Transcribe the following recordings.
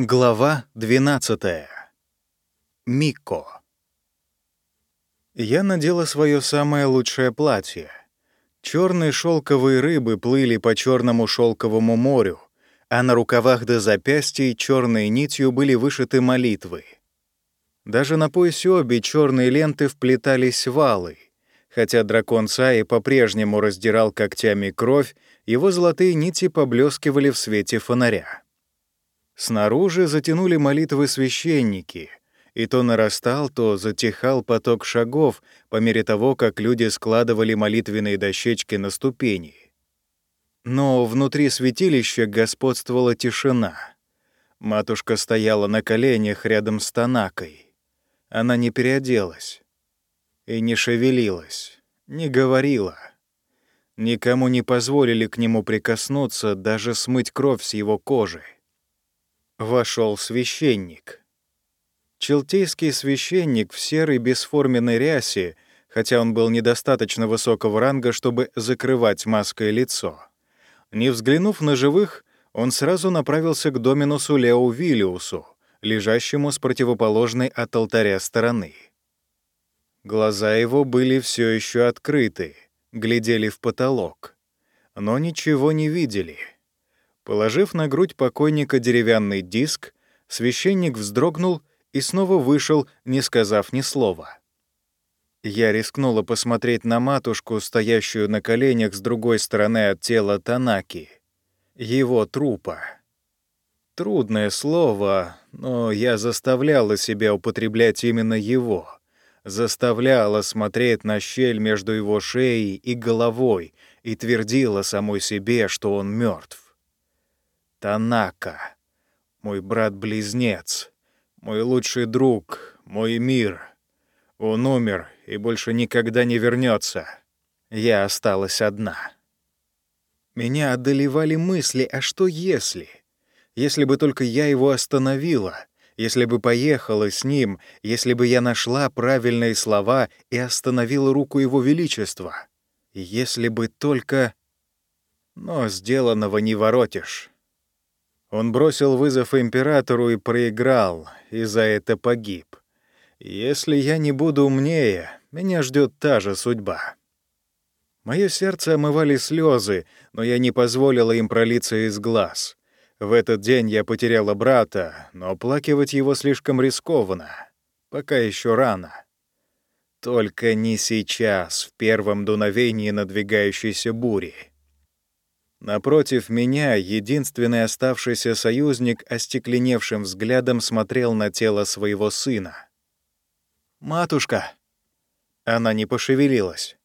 Глава 12. Мико. Я надела свое самое лучшее платье. Черные шелковые рыбы плыли по черному шелковому морю, а на рукавах до запястья черной нитью были вышиты молитвы. Даже на поясе обе черные ленты вплетались валы. Хотя дракон Саи по-прежнему раздирал когтями кровь, его золотые нити поблескивали в свете фонаря. Снаружи затянули молитвы священники, и то нарастал, то затихал поток шагов по мере того, как люди складывали молитвенные дощечки на ступени. Но внутри святилища господствовала тишина. Матушка стояла на коленях рядом с Танакой. Она не переоделась и не шевелилась, не говорила. Никому не позволили к нему прикоснуться, даже смыть кровь с его кожи вошел священник. Челтейский священник в серой бесформенной рясе, хотя он был недостаточно высокого ранга, чтобы закрывать маской лицо. Не взглянув на живых, он сразу направился к доминусу Лео Виллиусу, лежащему с противоположной от алтаря стороны. Глаза его были все еще открыты, глядели в потолок, но ничего не видели — Положив на грудь покойника деревянный диск, священник вздрогнул и снова вышел, не сказав ни слова. Я рискнула посмотреть на матушку, стоящую на коленях с другой стороны от тела Танаки. Его трупа. Трудное слово, но я заставляла себя употреблять именно его. Заставляла смотреть на щель между его шеей и головой и твердила самой себе, что он мертв. Танака, мой брат-близнец, мой лучший друг, мой мир. Он умер и больше никогда не вернется. Я осталась одна. Меня одолевали мысли, а что если? Если бы только я его остановила, если бы поехала с ним, если бы я нашла правильные слова и остановила руку его величества. Если бы только... Но сделанного не воротишь. Он бросил вызов императору и проиграл, и за это погиб. Если я не буду умнее, меня ждет та же судьба. Мое сердце омывали слезы, но я не позволила им пролиться из глаз. В этот день я потеряла брата, но оплакивать его слишком рискованно. Пока еще рано. Только не сейчас, в первом дуновении надвигающейся бури. Напротив меня единственный оставшийся союзник остекленевшим взглядом смотрел на тело своего сына. «Матушка!» Она не пошевелилась.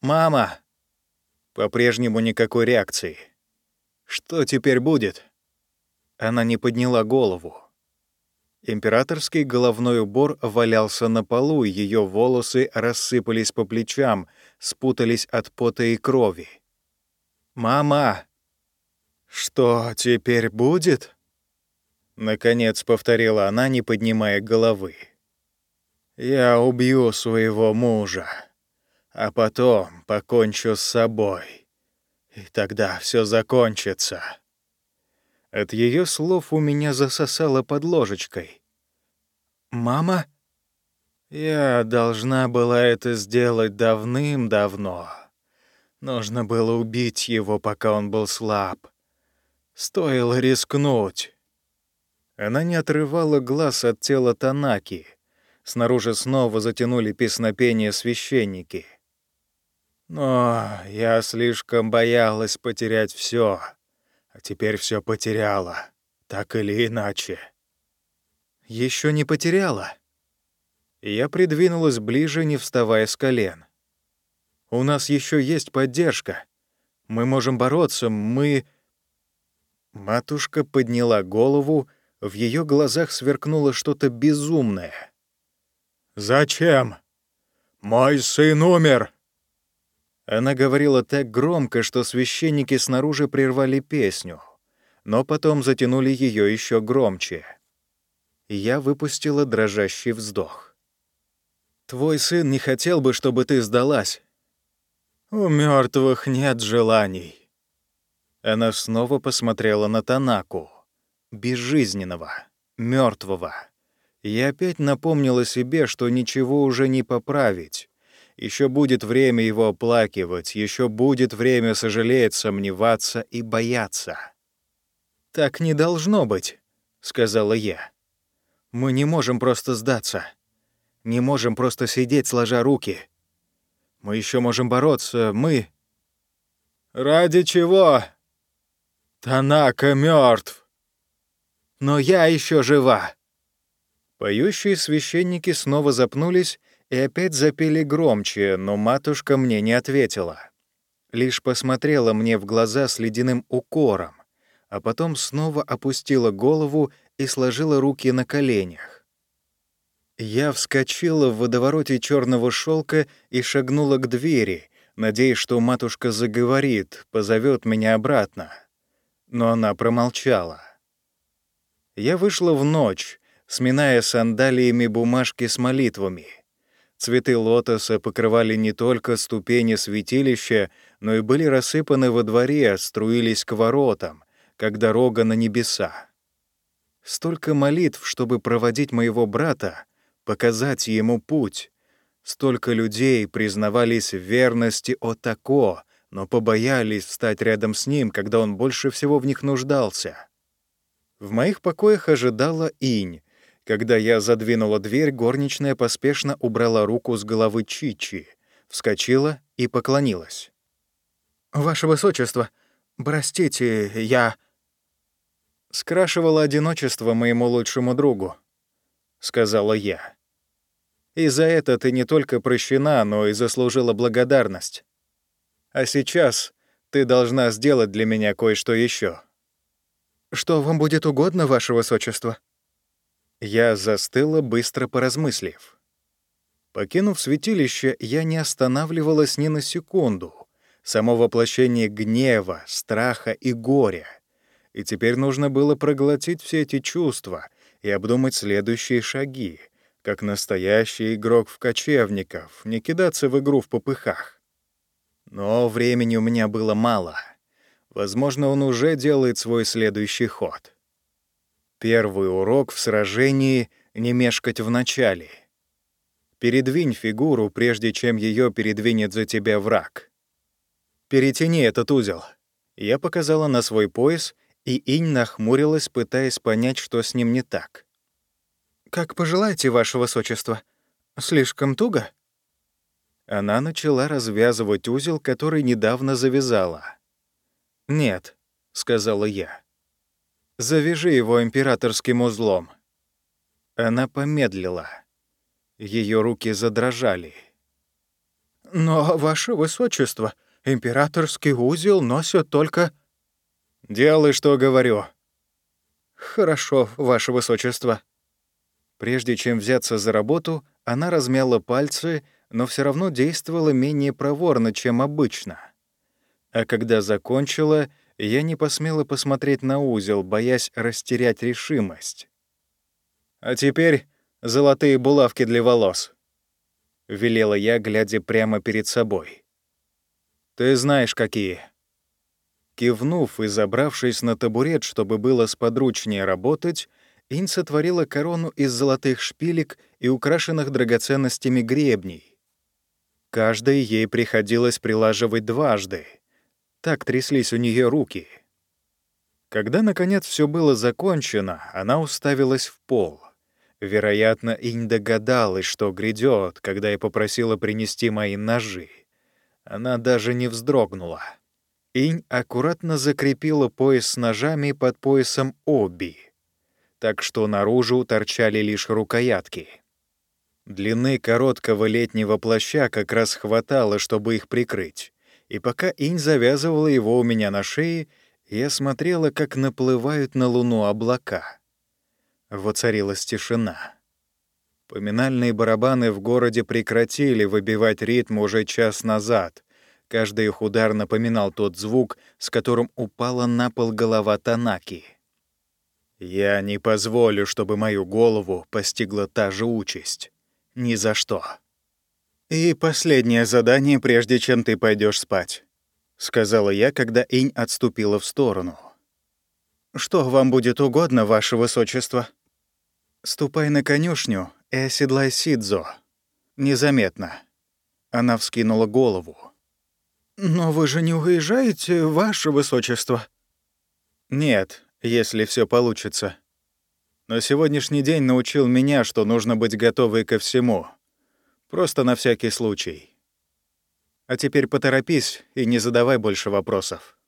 «Мама!» По-прежнему никакой реакции. «Что теперь будет?» Она не подняла голову. Императорский головной убор валялся на полу, ее волосы рассыпались по плечам, спутались от пота и крови. «Мама!» «Что теперь будет?» Наконец повторила она, не поднимая головы. «Я убью своего мужа, а потом покончу с собой. И тогда все закончится». От ее слов у меня засосало под ложечкой. «Мама?» «Я должна была это сделать давным-давно». Нужно было убить его, пока он был слаб. Стоило рискнуть. Она не отрывала глаз от тела Танаки. Снаружи снова затянули песнопение священники. Но я слишком боялась потерять все, а теперь все потеряла, так или иначе. Еще не потеряла. Я придвинулась ближе, не вставая с колен. У нас еще есть поддержка. Мы можем бороться, мы...» Матушка подняла голову, в ее глазах сверкнуло что-то безумное. «Зачем? Мой сын умер!» Она говорила так громко, что священники снаружи прервали песню, но потом затянули ее еще громче. Я выпустила дрожащий вздох. «Твой сын не хотел бы, чтобы ты сдалась. У мертвых нет желаний. Она снова посмотрела на Танаку. безжизненного, мертвого. Я опять напомнила себе, что ничего уже не поправить. Еще будет время его оплакивать, еще будет время сожалеть, сомневаться и бояться. «Так не должно быть», — сказала я. «Мы не можем просто сдаться. Не можем просто сидеть, сложа руки. Мы еще можем бороться, мы...» «Ради чего?» «Танака мертв. «Но я еще жива!» Поющие священники снова запнулись и опять запели громче, но матушка мне не ответила. Лишь посмотрела мне в глаза с ледяным укором, а потом снова опустила голову и сложила руки на коленях. Я вскочила в водовороте черного шелка и шагнула к двери, надеясь, что матушка заговорит, позовет меня обратно. Но она промолчала. Я вышла в ночь, сминая сандалиями бумажки с молитвами. Цветы лотоса покрывали не только ступени святилища, но и были рассыпаны во дворе, струились к воротам, как дорога на небеса. Столько молитв, чтобы проводить моего брата, показать ему путь. Столько людей признавались в верности Отако, но побоялись встать рядом с ним, когда он больше всего в них нуждался. В моих покоях ожидала инь, когда я задвинула дверь, горничная поспешно убрала руку с головы Чичи, вскочила и поклонилась. «Ваше Высочество, простите, я...» «Скрашивала одиночество моему лучшему другу», — сказала я. «И за это ты не только прощена, но и заслужила благодарность. А сейчас ты должна сделать для меня кое-что еще. «Что вам будет угодно, Ваше Высочество?» Я застыла, быстро поразмыслив. Покинув святилище, я не останавливалась ни на секунду. Само воплощение гнева, страха и горя. И теперь нужно было проглотить все эти чувства и обдумать следующие шаги, как настоящий игрок в кочевников, не кидаться в игру в попыхах. Но времени у меня было мало. Возможно, он уже делает свой следующий ход. Первый урок в сражении — не мешкать в начале. Передвинь фигуру, прежде чем ее передвинет за тебя враг. Перетяни этот узел. Я показала на свой пояс, и Инь нахмурилась, пытаясь понять, что с ним не так. «Как пожелаете, ваше высочество. Слишком туго?» Она начала развязывать узел, который недавно завязала. «Нет», — сказала я. Завяжи его императорским узлом». Она помедлила. Ее руки задрожали. «Но, ваше высочество, императорский узел носят только...» «Делай, что говорю». «Хорошо, ваше высочество». Прежде чем взяться за работу, она размяла пальцы, но все равно действовала менее проворно, чем обычно. А когда закончила, я не посмела посмотреть на узел, боясь растерять решимость. «А теперь золотые булавки для волос», — велела я, глядя прямо перед собой. «Ты знаешь, какие». Кивнув и забравшись на табурет, чтобы было сподручнее работать, Ин сотворила корону из золотых шпилек и украшенных драгоценностями гребней. Каждой ей приходилось прилаживать дважды — так тряслись у нее руки. Когда, наконец, все было закончено, она уставилась в пол. Вероятно, и не догадалась, что грядет, когда я попросила принести мои ножи. Она даже не вздрогнула. Инь аккуратно закрепила пояс с ножами под поясом Оби, так что наружу торчали лишь рукоятки. Длины короткого летнего плаща как раз хватало, чтобы их прикрыть и пока инь завязывала его у меня на шее, я смотрела, как наплывают на луну облака. Воцарилась тишина. Поминальные барабаны в городе прекратили выбивать ритм уже час назад. Каждый их удар напоминал тот звук, с которым упала на пол голова Танаки. «Я не позволю, чтобы мою голову постигла та же участь. Ни за что». «И последнее задание, прежде чем ты пойдешь спать», — сказала я, когда Инь отступила в сторону. «Что вам будет угодно, ваше высочество?» «Ступай на конюшню и оседлай Сидзо. Незаметно». Она вскинула голову. «Но вы же не уезжаете, ваше высочество?» «Нет, если все получится. Но сегодняшний день научил меня, что нужно быть готовой ко всему. Просто на всякий случай. А теперь поторопись и не задавай больше вопросов».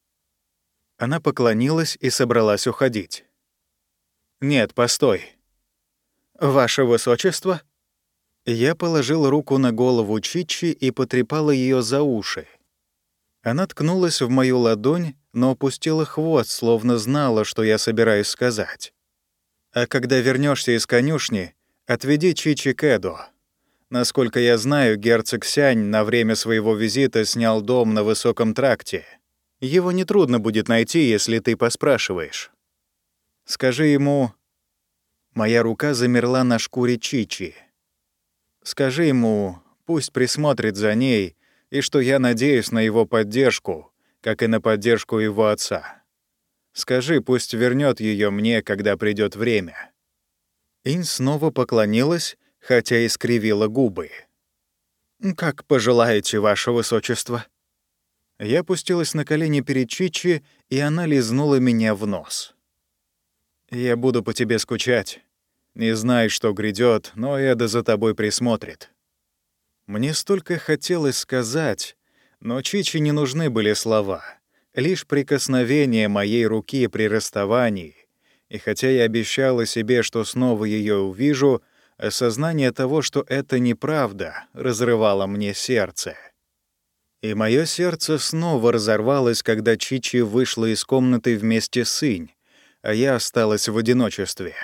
Она поклонилась и собралась уходить. «Нет, постой. Ваше высочество?» Я положил руку на голову Чичи и потрепала ее за уши. Она ткнулась в мою ладонь, но опустила хвост, словно знала, что я собираюсь сказать. «А когда вернешься из конюшни, отведи Чичи к Эдо. Насколько я знаю, герцог Сянь на время своего визита снял дом на высоком тракте. Его нетрудно будет найти, если ты поспрашиваешь. Скажи ему...» Моя рука замерла на шкуре Чичи. «Скажи ему, пусть присмотрит за ней, и что я надеюсь на его поддержку, как и на поддержку его отца. Скажи, пусть вернет ее мне, когда придет время». Инь снова поклонилась, хотя и скривила губы. «Как пожелаете, ваше высочество». Я опустилась на колени перед Чичи, и она лизнула меня в нос. «Я буду по тебе скучать. Не знай, что грядет, но Эда за тобой присмотрит». Мне столько хотелось сказать, но Чичи не нужны были слова, лишь прикосновение моей руки при расставании. И хотя я обещала себе, что снова ее увижу, осознание того, что это неправда, разрывало мне сердце. И мое сердце снова разорвалось, когда Чичи вышла из комнаты вместе с Инь, а я осталась в одиночестве.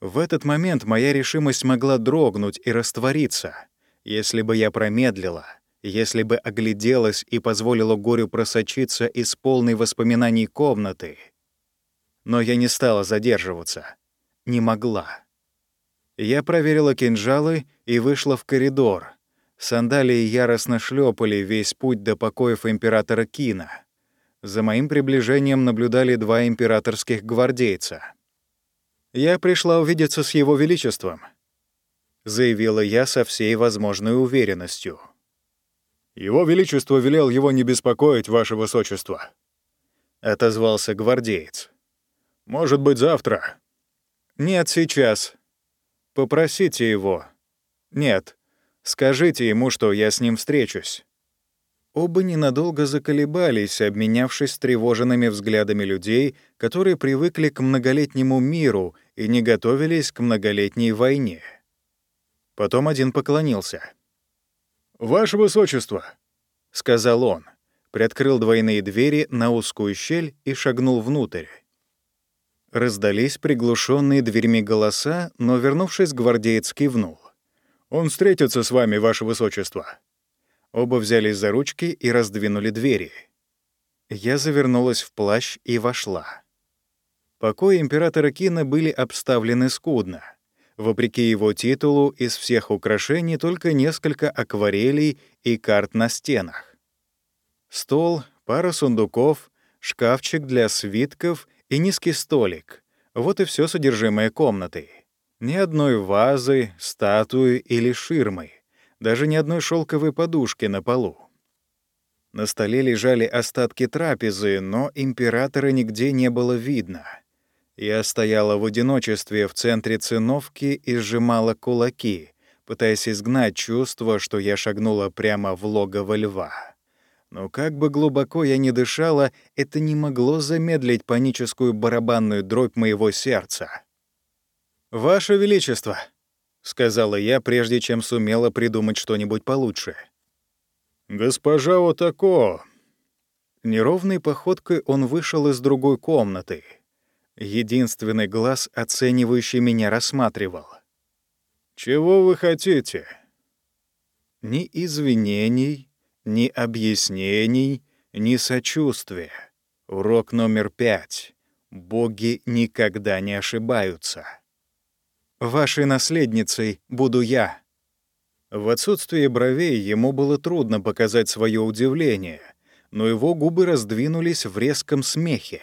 В этот момент моя решимость могла дрогнуть и раствориться — если бы я промедлила, если бы огляделась и позволила горю просочиться из полной воспоминаний комнаты. Но я не стала задерживаться. Не могла. Я проверила кинжалы и вышла в коридор. Сандалии яростно шлепали весь путь до покоев императора Кина. За моим приближением наблюдали два императорских гвардейца. Я пришла увидеться с его величеством —— заявила я со всей возможной уверенностью. «Его Величество велел его не беспокоить, Ваше Высочество», — отозвался гвардеец. «Может быть, завтра?» «Нет, сейчас. Попросите его. Нет, скажите ему, что я с ним встречусь». Оба ненадолго заколебались, обменявшись тревоженными взглядами людей, которые привыкли к многолетнему миру и не готовились к многолетней войне. Потом один поклонился. «Ваше Высочество», — сказал он, приоткрыл двойные двери на узкую щель и шагнул внутрь. Раздались приглушенные дверьми голоса, но, вернувшись, гвардеец кивнул. «Он встретится с вами, Ваше Высочество». Оба взялись за ручки и раздвинули двери. Я завернулась в плащ и вошла. Покои императора Кина были обставлены скудно. Вопреки его титулу, из всех украшений только несколько акварелей и карт на стенах. Стол, пара сундуков, шкафчик для свитков и низкий столик. Вот и все содержимое комнаты. Ни одной вазы, статуи или ширмы. Даже ни одной шелковой подушки на полу. На столе лежали остатки трапезы, но императора нигде не было видно — я стояла в одиночестве в центре циновки и сжимала кулаки, пытаясь изгнать чувство, что я шагнула прямо в логово льва. Но как бы глубоко я ни дышала, это не могло замедлить паническую барабанную дробь моего сердца. «Ваше Величество», — сказала я, прежде чем сумела придумать что-нибудь получше. «Госпожа Отако». Неровной походкой он вышел из другой комнаты — Единственный глаз, оценивающий меня, рассматривал. «Чего вы хотите?» Ни извинений, ни объяснений, ни сочувствия. Урок номер пять. Боги никогда не ошибаются. Вашей наследницей буду я. В отсутствие бровей ему было трудно показать свое удивление, но его губы раздвинулись в резком смехе.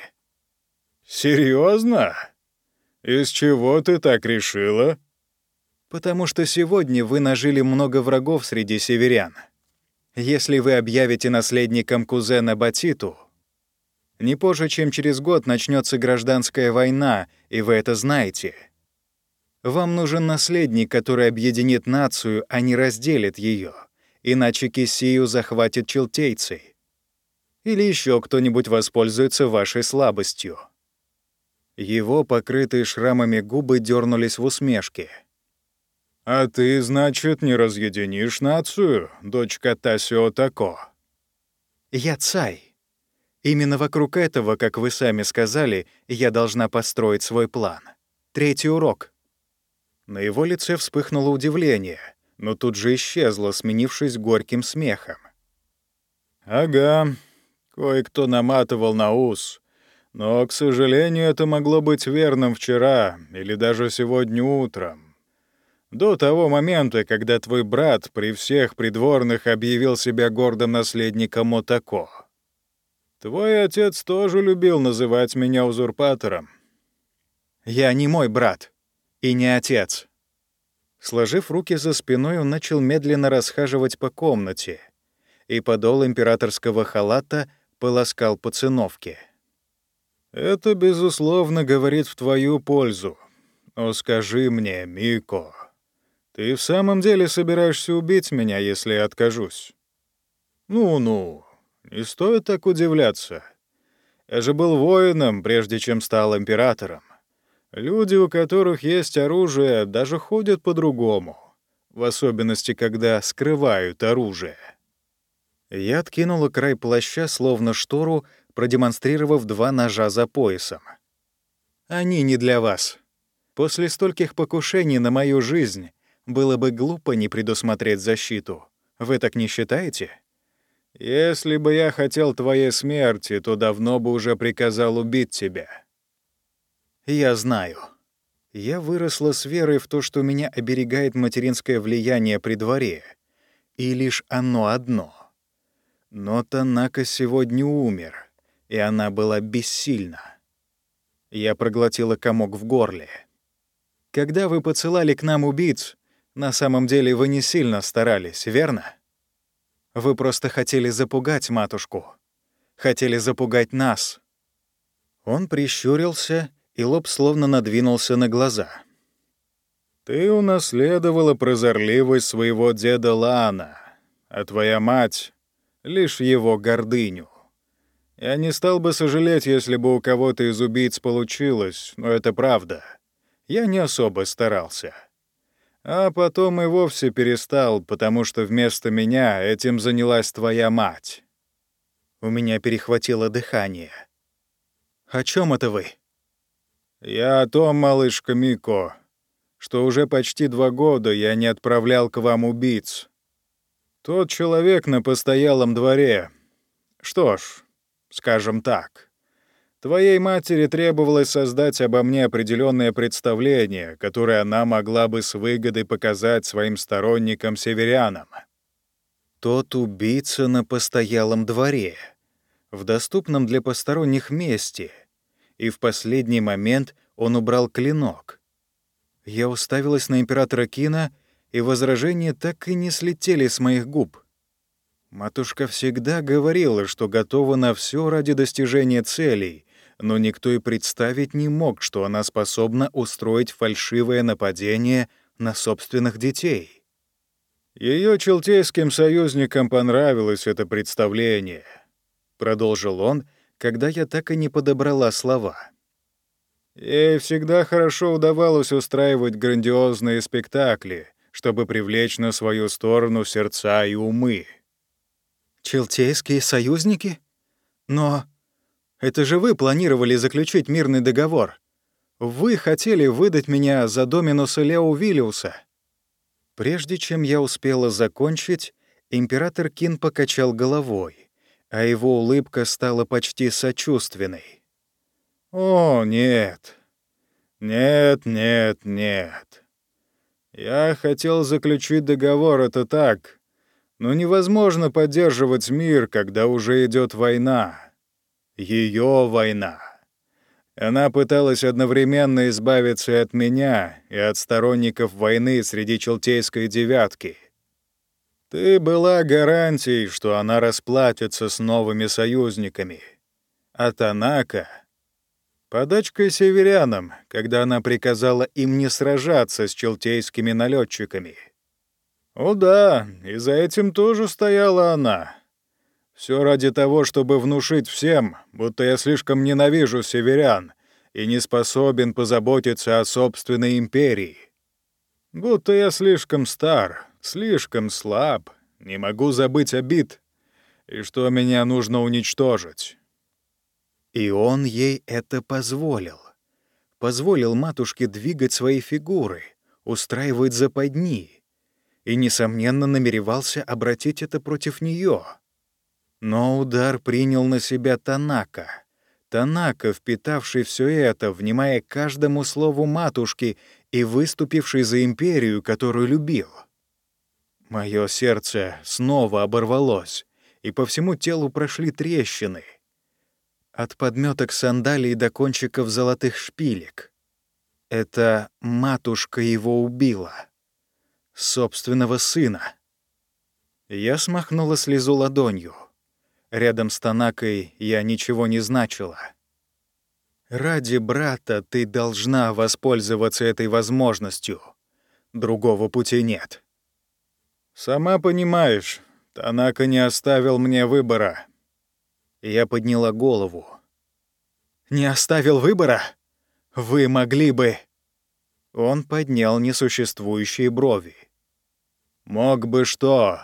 Серьезно? Из чего ты так решила? Потому что сегодня вы нажили много врагов среди северян. Если вы объявите наследником кузена Батиту, не позже, чем через год начнется гражданская война, и вы это знаете. Вам нужен наследник, который объединит нацию, а не разделит ее, иначе Кисию захватит челтейцы. Или еще кто-нибудь воспользуется вашей слабостью. Его покрытые шрамами губы дернулись в усмешке. «А ты, значит, не разъединишь нацию, дочка Тасио Тако?» «Я цай», Именно вокруг этого, как вы сами сказали, я должна построить свой план. Третий урок. На его лице вспыхнуло удивление, но тут же исчезло, сменившись горьким смехом. «Ага, кое-кто наматывал на ус. Но, к сожалению, это могло быть верным вчера или даже сегодня утром. До того момента, когда твой брат при всех придворных объявил себя гордым наследником Отако. Твой отец тоже любил называть меня узурпатором. Я не мой брат и не отец. Сложив руки за спиной, он начал медленно расхаживать по комнате, и подол императорского халата полоскал по циновке. «Это, безусловно, говорит в твою пользу. Но скажи мне, Мико, ты в самом деле собираешься убить меня, если я откажусь?» «Ну-ну, не стоит так удивляться. Я же был воином, прежде чем стал императором. Люди, у которых есть оружие, даже ходят по-другому, в особенности, когда скрывают оружие. Я откинула край плаща, словно штору, продемонстрировав два ножа за поясом. «Они не для вас. После стольких покушений на мою жизнь было бы глупо не предусмотреть защиту. Вы так не считаете?» Если бы я хотел твоей смерти, то давно бы уже приказал убить тебя. Я знаю. Я выросла с верой в то, что меня оберегает материнское влияние при дворе. И лишь оно одно. Но Танака сегодня умер, и она была бессильна. Я проглотила комок в горле. Когда вы поцелали к нам убийц, на самом деле вы не сильно старались, верно? Вы просто хотели запугать матушку. Хотели запугать нас». Он прищурился, и лоб словно надвинулся на глаза. «Ты унаследовала прозорливость своего деда Лана, а твоя мать — лишь его гордыню. Я не стал бы сожалеть, если бы у кого-то из убийц получилось, но это правда. Я не особо старался». А потом и вовсе перестал, потому что вместо меня этим занялась твоя мать. У меня перехватило дыхание. О чем это вы? Я о том, малышка Мико, что уже почти два года я не отправлял к вам убийц. Тот человек на постоялом дворе. Что ж, скажем так. Твоей матери требовалось создать обо мне определенное представление, которое она могла бы с выгодой показать своим сторонникам-северянам. Тот убийца на постоялом дворе, в доступном для посторонних месте, и в последний момент он убрал клинок. Я уставилась на императора Кина, и возражения так и не слетели с моих губ. Матушка всегда говорила, что готова на все ради достижения целей — но никто и представить не мог, что она способна устроить фальшивое нападение на собственных детей. Ее челтейским союзникам понравилось это представление, продолжил он, когда я так и не подобрала слова. Ей всегда хорошо удавалось устраивать грандиозные спектакли, чтобы привлечь на свою сторону сердца и умы. Челтейские союзники? Но это же вы планировали заключить мирный договор. Вы хотели выдать меня за Доминуса Лео Виллиуса». Прежде чем я успела закончить, император Кин покачал головой, а его улыбка стала почти сочувственной. «О, нет. Нет, нет, нет. Я хотел заключить договор, это так. Но невозможно поддерживать мир, когда уже идет война. Ее война. Она пыталась одновременно избавиться от меня, и от сторонников войны среди Челтейской девятки. Ты была гарантией, что она расплатится с новыми союзниками. А Танака — подачкой северянам, когда она приказала им не сражаться с челтейскими налетчиками. О да, и за этим тоже стояла она. Все ради того, чтобы внушить всем, будто я слишком ненавижу северян и не способен позаботиться о собственной империи. Будто я слишком стар, слишком слаб, не могу забыть обид, и что меня нужно уничтожить. И он ей это позволил. Позволил матушке двигать свои фигуры, устраивать западни, и, несомненно, намеревался обратить это против нее. Но удар принял на себя Танака. Танака, впитавший все это, внимая каждому слову матушки и выступивший за империю, которую любил. Мое сердце снова оборвалось, и по всему телу прошли трещины. От подметок сандалий до кончиков золотых шпилек. Это матушка его убила. Собственного сына. Я смахнула слезу ладонью. Рядом с Танакой я ничего не значила. Ради брата ты должна воспользоваться этой возможностью. Другого пути нет. Сама понимаешь, Танака не оставил мне выбора. Я подняла голову. Не оставил выбора? Вы могли бы... Он поднял несуществующие брови. «Мог бы что?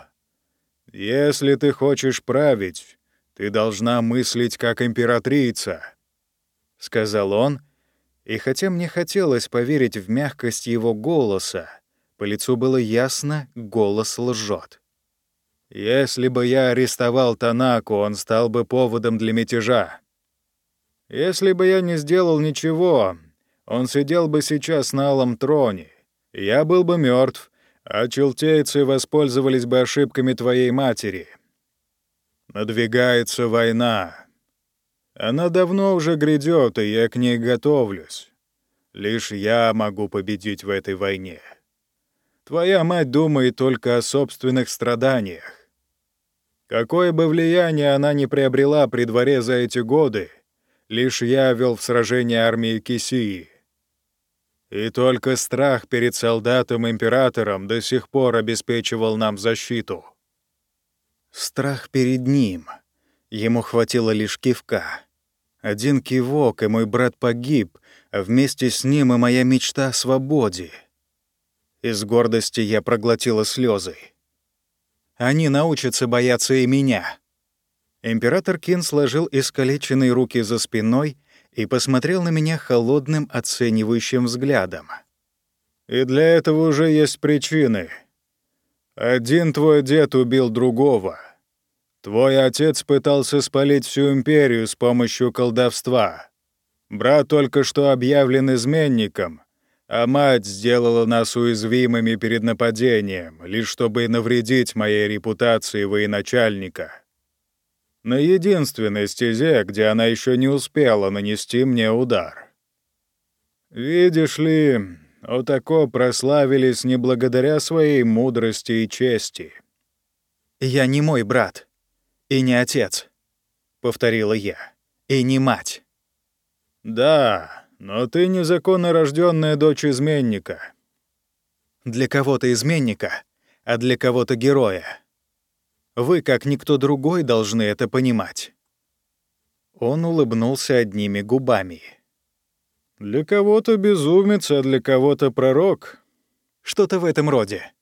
Если ты хочешь править, ты должна мыслить как императрица», — сказал он, и хотя мне хотелось поверить в мягкость его голоса, по лицу было ясно, голос лжет. «Если бы я арестовал Танаку, он стал бы поводом для мятежа. Если бы я не сделал ничего, он сидел бы сейчас на алом троне. Я был бы мертв, а челтейцы воспользовались бы ошибками твоей матери. Надвигается война. Она давно уже грядет, и я к ней готовлюсь. Лишь я могу победить в этой войне. Твоя мать думает только о собственных страданиях. Какое бы влияние она ни приобрела при дворе за эти годы, лишь я вел в сражение армии Кисии. И только страх перед солдатом-императором до сих пор обеспечивал нам защиту. Страх перед ним. Ему хватило лишь кивка. Один кивок, и мой брат погиб, а вместе с ним и моя мечта о свободе. Из гордости я проглотила слезы. Они научатся бояться и меня. Император Кин сложил искалеченные руки за спиной и посмотрел на меня холодным оценивающим взглядом. «И для этого уже есть причины. Один твой дед убил другого. Твой отец пытался спалить всю империю с помощью колдовства. Брат только что объявлен изменником, а мать сделала нас уязвимыми перед нападением, лишь чтобы навредить моей репутации военачальника. На единственной стезе, где она еще не успела нанести мне удар. Видишь ли, Отако прославились не благодаря своей мудрости и чести. «Я не мой брат. И не отец», — повторила я. «И не мать». «Да, но ты незаконно рожденная дочь изменника». «Для кого-то изменника, а для кого-то героя. Вы, как никто другой, должны это понимать». Он улыбнулся одними губами. Для кого-то безумец, а для кого-то пророк. Что-то в этом роде.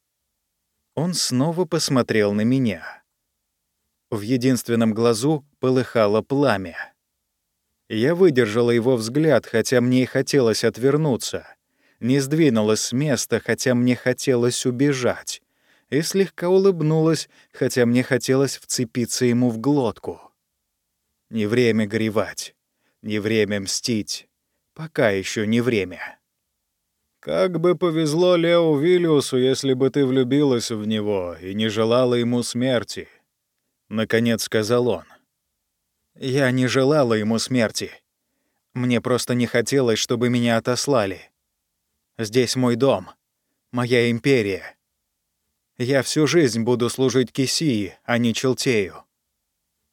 Он снова посмотрел на меня. В единственном глазу полыхало пламя. Я выдержала его взгляд, хотя мне и хотелось отвернуться. Не сдвинулась с места, хотя мне хотелось убежать. И слегка улыбнулась, хотя мне хотелось вцепиться ему в глотку. Не время горевать, не время мстить. Пока еще не время. Как бы повезло Лео Виллиусу, если бы ты влюбилась в него и не желала ему смерти, — наконец сказал он. Я не желала ему смерти. Мне просто не хотелось, чтобы меня отослали. Здесь мой дом, моя империя. Я всю жизнь буду служить Кисии, а не Челтею».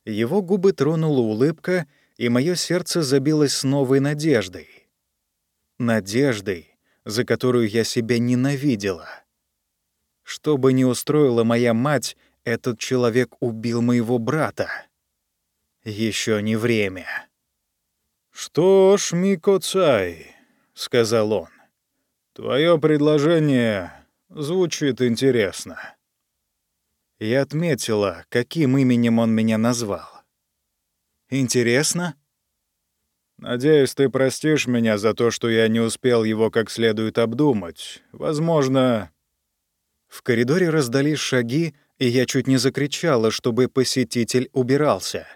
Его губы тронула улыбка, и мое сердце забилось с новой надеждой. Надеждой, за которую я себя ненавидела. Что бы ни устроила моя мать, этот человек убил моего брата. Еще не время. «Что ж, Мико-цай», — сказал он, — «твое предложение звучит интересно». Я отметила, каким именем он меня назвал. «Интересно?» «Надеюсь, ты простишь меня за то, что я не успел его как следует обдумать. Возможно...» В коридоре раздались шаги, и я чуть не закричала, чтобы посетитель убирался.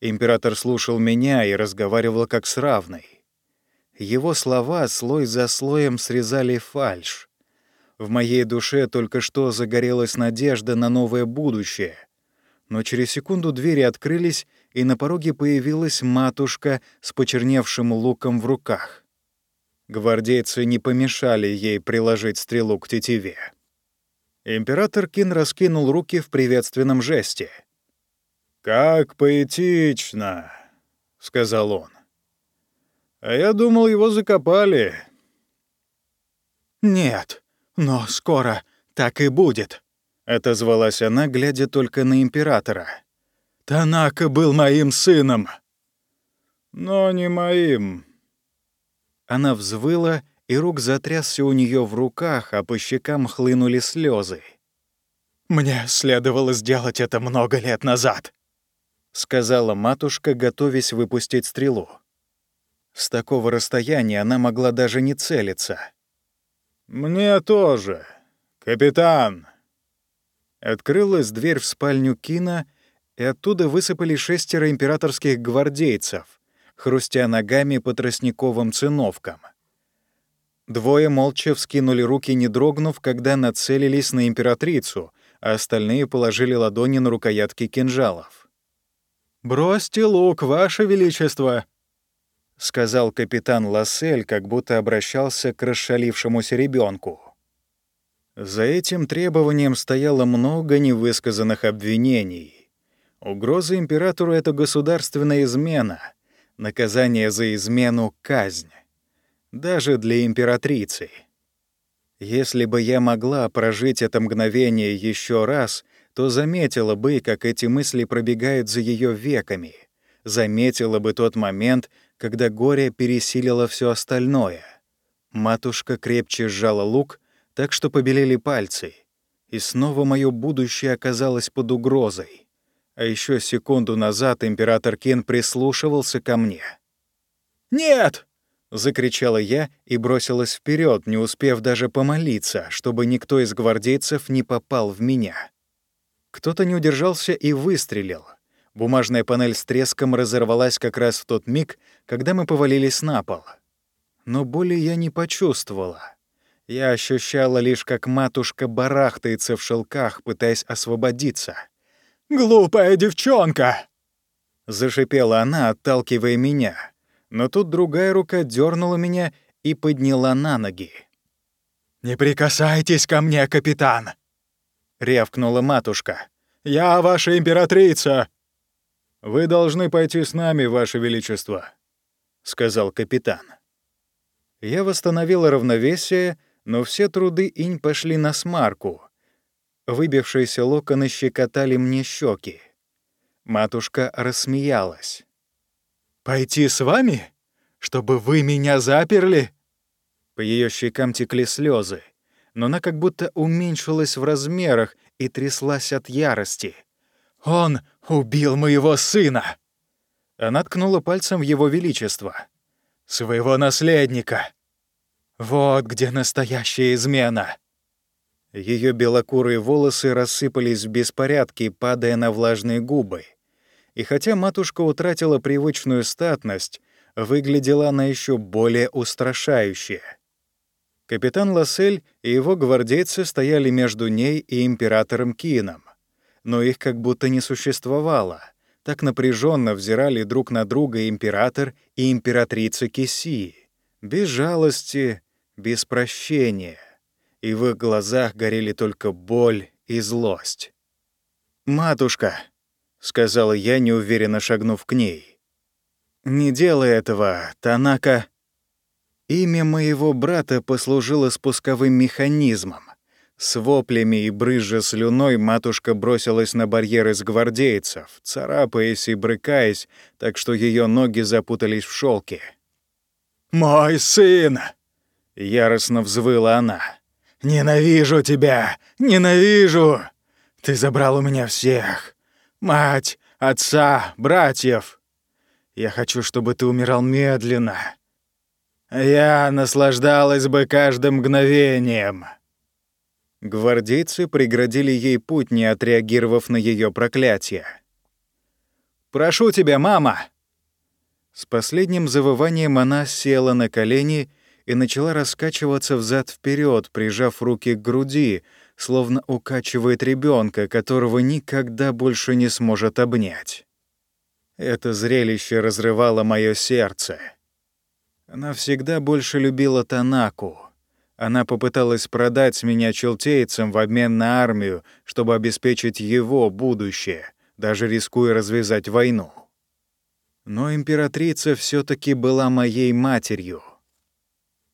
Император слушал меня и разговаривал как с равной. Его слова слой за слоем срезали фальшь. В моей душе только что загорелась надежда на новое будущее. Но через секунду двери открылись, и на пороге появилась матушка с почерневшим луком в руках. Гвардейцы не помешали ей приложить стрелу к тетиве. Император Кин раскинул руки в приветственном жесте. «Как поэтично», — сказал он. «А я думал, его закопали». «Нет», «Но скоро так и будет», — отозвалась она, глядя только на императора. «Танака был моим сыном». «Но не моим». Она взвыла, и рук затрясся у нее в руках, а по щекам хлынули слезы. «Мне следовало сделать это много лет назад», — сказала матушка, готовясь выпустить стрелу. С такого расстояния она могла даже не целиться. «Мне тоже. Капитан!» Открылась дверь в спальню Кина, и оттуда высыпали шестеро императорских гвардейцев, хрустя ногами по тростниковым циновкам. Двое молча вскинули руки, не дрогнув, когда нацелились на императрицу, а остальные положили ладони на рукоятки кинжалов. «Бросьте лук, ваше величество!» — сказал капитан Лассель, как будто обращался к расшалившемуся ребенку. За этим требованием стояло много невысказанных обвинений. Угроза императору — это государственная измена, наказание за измену — казнь. Даже для императрицы. Если бы я могла прожить это мгновение еще раз, то заметила бы, как эти мысли пробегают за ее веками, заметила бы тот момент, когда горе пересилило все остальное. Матушка крепче сжала лук, так что побелели пальцы, и снова мое будущее оказалось под угрозой. А еще секунду назад император Кен прислушивался ко мне. «Нет!» — закричала я и бросилась вперед, не успев даже помолиться, чтобы никто из гвардейцев не попал в меня. Кто-то не удержался и выстрелил — Бумажная панель с треском разорвалась как раз в тот миг, когда мы повалились на пол. Но боли я не почувствовала. Я ощущала лишь, как матушка барахтается в шелках, пытаясь освободиться. «Глупая девчонка!» Зашипела она, отталкивая меня. Но тут другая рука дернула меня и подняла на ноги. «Не прикасайтесь ко мне, капитан!» — рявкнула матушка. «Я ваша императрица!» «Вы должны пойти с нами, Ваше Величество», — сказал капитан. Я восстановила равновесие, но все труды инь пошли на смарку. Выбившиеся локоны щекотали мне щеки. Матушка рассмеялась. «Пойти с вами? Чтобы вы меня заперли?» По ее щекам текли слезы, но она как будто уменьшилась в размерах и тряслась от ярости. «Он убил моего сына!» Она ткнула пальцем в его величество. «Своего наследника! Вот где настоящая измена!» Ее белокурые волосы рассыпались в беспорядке, падая на влажные губы. И хотя матушка утратила привычную статность, выглядела она еще более устрашающе. Капитан Лассель и его гвардейцы стояли между ней и императором Кином но их как будто не существовало, Так напряженно взирали друг на друга император и императрица Кисии, без жалости, без прощения, и в их глазах горели только боль и злость. «Матушка», — сказала я, неуверенно шагнув к ней, — «не делай этого, Танака». Имя моего брата послужило спусковым механизмом. С воплями и брызжа слюной матушка бросилась на барьер из гвардейцев, царапаясь и брыкаясь, так что ее ноги запутались в шелке. «Мой сын!» — яростно взвыла она. «Ненавижу тебя! Ненавижу! Ты забрал у меня всех! Мать, отца, братьев! Я хочу, чтобы ты умирал медленно. Я наслаждалась бы каждым мгновением!» Гвардейцы преградили ей путь, не отреагировав на ее проклятие. «Прошу тебя, мама!» С последним завыванием она села на колени и начала раскачиваться взад вперед, прижав руки к груди, словно укачивает ребенка, которого никогда больше не сможет обнять. Это зрелище разрывало мое сердце. Она всегда больше любила Танаку — она попыталась продать меня челтейцам в обмен на армию, чтобы обеспечить его будущее, даже рискуя развязать войну. Но императрица все таки была моей матерью.